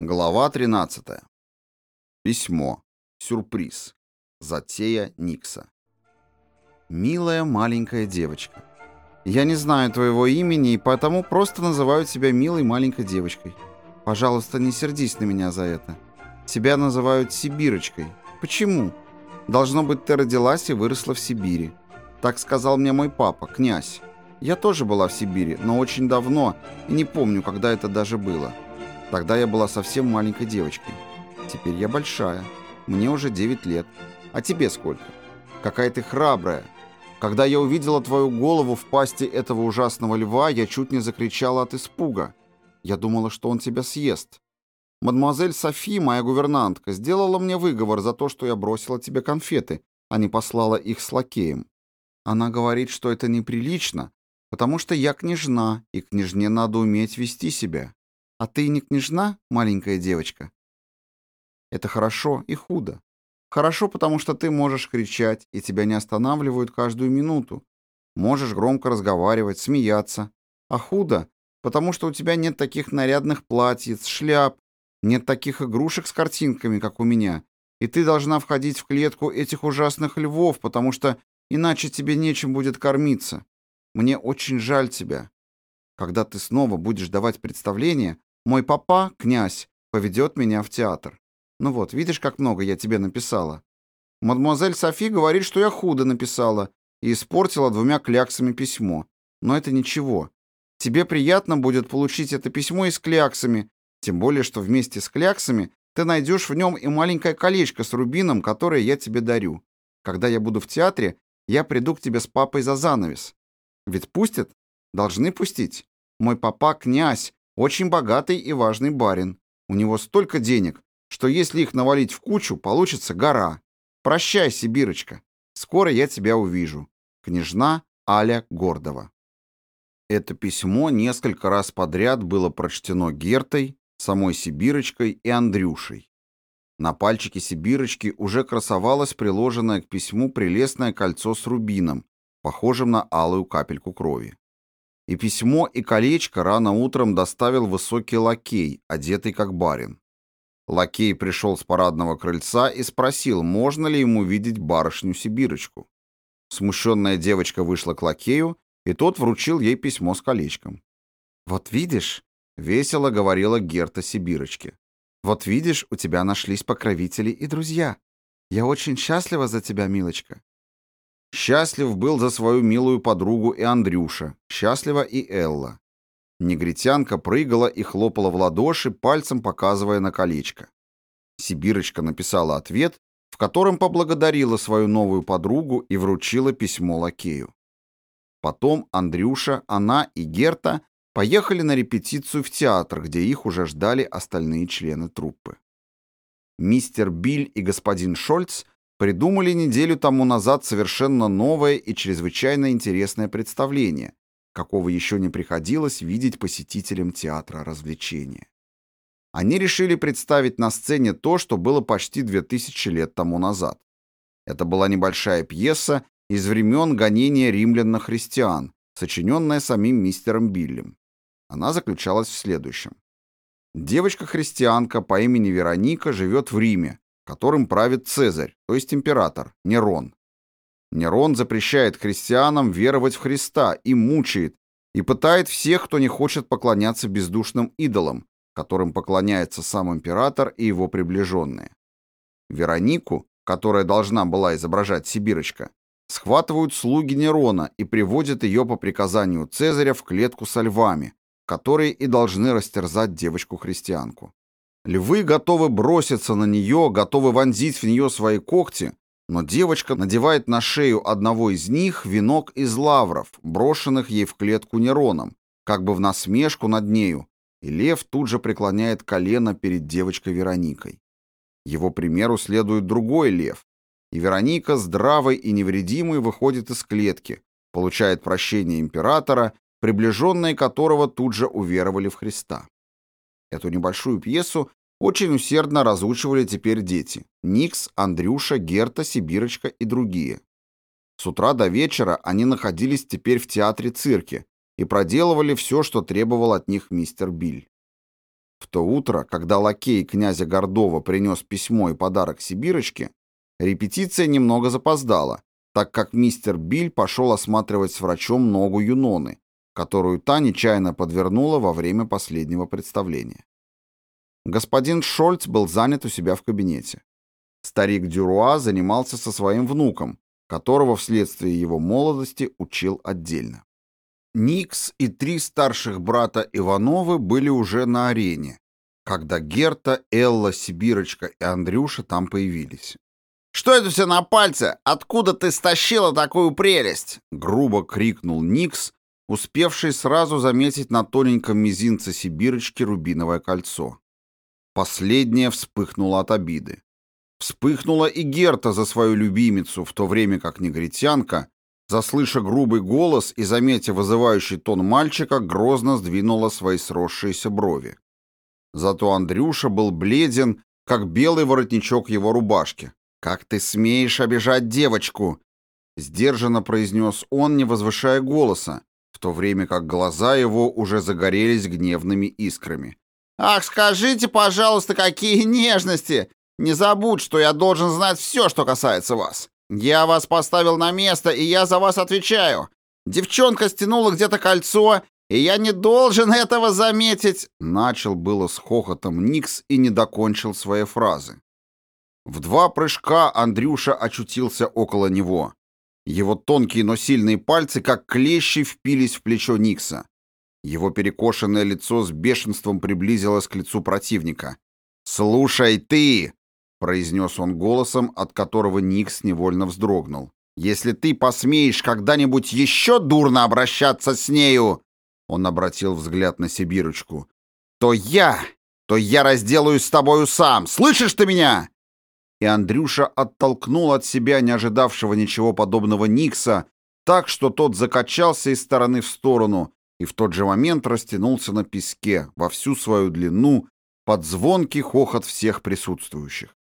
Глава 13. Письмо. Сюрприз. Затея Никса. Милая маленькая девочка. Я не знаю твоего имени и потому просто называю тебя милой маленькой девочкой. Пожалуйста, не сердись на меня за это. Тебя называют Сибирочкой. Почему? Должно быть, ты родилась и выросла в Сибири. Так сказал мне мой папа, князь. Я тоже была в Сибири, но очень давно, и не помню, когда это даже было. Тогда я была совсем маленькой девочкой. Теперь я большая. Мне уже 9 лет. А тебе сколько? Какая ты храбрая. Когда я увидела твою голову в пасти этого ужасного льва, я чуть не закричала от испуга. Я думала, что он тебя съест. Мадемуазель Софи, моя гувернантка, сделала мне выговор за то, что я бросила тебе конфеты, а не послала их с лакеем. Она говорит, что это неприлично, потому что я княжна, и княжне надо уметь вести себя. А ты не княжна, маленькая девочка? Это хорошо и худо. Хорошо, потому что ты можешь кричать, и тебя не останавливают каждую минуту. Можешь громко разговаривать, смеяться. А худо, потому что у тебя нет таких нарядных платьиц, шляп, нет таких игрушек с картинками, как у меня, и ты должна входить в клетку этих ужасных львов, потому что иначе тебе нечем будет кормиться. Мне очень жаль тебя. Когда ты снова будешь давать представление, мой папа, князь, поведет меня в театр. Ну вот, видишь, как много я тебе написала. Мадемуазель Софи говорит, что я худо написала и испортила двумя кляксами письмо. Но это ничего. Тебе приятно будет получить это письмо и с кляксами, тем более, что вместе с кляксами ты найдешь в нем и маленькое колечко с рубином, которое я тебе дарю. Когда я буду в театре, я приду к тебе с папой за занавес. Ведь пустят? Должны пустить. Мой папа князь, очень богатый и важный барин. У него столько денег, что если их навалить в кучу, получится гора. Прощай, Сибирочка. Скоро я тебя увижу. Княжна Аля Гордова. Это письмо несколько раз подряд было прочтено Гертой, самой Сибирочкой и Андрюшей. На пальчике Сибирочки уже красовалось приложенное к письму прелестное кольцо с рубином, похожим на алую капельку крови. И письмо, и колечко рано утром доставил высокий лакей, одетый как барин. Лакей пришел с парадного крыльца и спросил, можно ли ему видеть барышню-сибирочку. Смущенная девочка вышла к лакею, и тот вручил ей письмо с колечком. «Вот видишь», — весело говорила Герта Сибирочке, «вот видишь, у тебя нашлись покровители и друзья. Я очень счастлива за тебя, милочка. Счастлив был за свою милую подругу и Андрюша, счастлива и Элла. Негритянка прыгала и хлопала в ладоши, пальцем показывая на колечко. Сибирочка написала ответ, в котором поблагодарила свою новую подругу и вручила письмо лакею. Потом Андрюша, она и Герта поехали на репетицию в театр, где их уже ждали остальные члены труппы. Мистер Биль и господин Шольц – придумали неделю тому назад совершенно новое и чрезвычайно интересное представление, какого еще не приходилось видеть посетителям театра развлечения. Они решили представить на сцене то, что было почти две тысячи лет тому назад. Это была небольшая пьеса из времен гонения римлян на христиан, сочиненная самим мистером Биллем. Она заключалась в следующем. Девочка-христианка по имени Вероника живет в Риме, которым правит Цезарь, то есть император, Нерон. Нерон запрещает христианам веровать в Христа и мучает, и пытает всех, кто не хочет поклоняться бездушным идолам, которым поклоняется сам император и его приближенные. Веронику, которая должна была изображать Сибирочка, схватывают слуги Нерона и приводят ее по приказанию Цезаря в клетку со львами, которые и должны растерзать девочку-христианку. Львы готовы броситься на нее, готовы вонзить в нее свои когти, но девочка надевает на шею одного из них венок из лавров, брошенных ей в клетку Нероном, как бы в насмешку над нею, и лев тут же преклоняет колено перед девочкой Вероникой. Его примеру следует другой лев, и Вероника, здравой и невредимой, выходит из клетки, получает прощение императора, приближенные которого тут же уверовали в Христа. Эту небольшую пьесу очень усердно разучивали теперь дети. Никс, Андрюша, Герта, Сибирочка и другие. С утра до вечера они находились теперь в театре-цирке и проделывали все, что требовал от них мистер Биль. В то утро, когда лакей князя Гордова принес письмо и подарок Сибирочке, репетиция немного запоздала, так как мистер Биль пошел осматривать с врачом ногу Юноны, которую та нечаянно подвернула во время последнего представления. Господин Шольц был занят у себя в кабинете. Старик Дюруа занимался со своим внуком, которого вследствие его молодости учил отдельно. Никс и три старших брата Ивановы были уже на арене, когда Герта, Элла, Сибирочка и Андрюша там появились. «Что это все на пальце? Откуда ты стащила такую прелесть?» — грубо крикнул Никс, успевший сразу заметить на тоненьком мизинце Сибирочки рубиновое кольцо. Последнее вспыхнуло от обиды. Вспыхнула и Герта за свою любимицу, в то время как негритянка, заслыша грубый голос и заметя вызывающий тон мальчика, грозно сдвинула свои сросшиеся брови. Зато Андрюша был бледен, как белый воротничок его рубашки. «Как ты смеешь обижать девочку?» Сдержанно произнес он, не возвышая голоса, в то время как глаза его уже загорелись гневными искрами. «Ах, скажите, пожалуйста, какие нежности! Не забудь, что я должен знать все, что касается вас. Я вас поставил на место, и я за вас отвечаю. Девчонка стянула где-то кольцо, и я не должен этого заметить!» Начал было с хохотом Никс и не докончил своей фразы. В два прыжка Андрюша очутился около него. Его тонкие, но сильные пальцы, как клещи, впились в плечо Никса. Его перекошенное лицо с бешенством приблизилось к лицу противника. «Слушай, ты!» — произнес он голосом, от которого Никс невольно вздрогнул. «Если ты посмеешь когда-нибудь еще дурно обращаться с нею!» Он обратил взгляд на Сибирочку. «То я! То я разделаюсь с тобою сам! Слышишь ты меня?» И Андрюша оттолкнул от себя не ожидавшего ничего подобного Никса, так что тот закачался из стороны в сторону и в тот же момент растянулся на песке во всю свою длину под звонкий хохот всех присутствующих.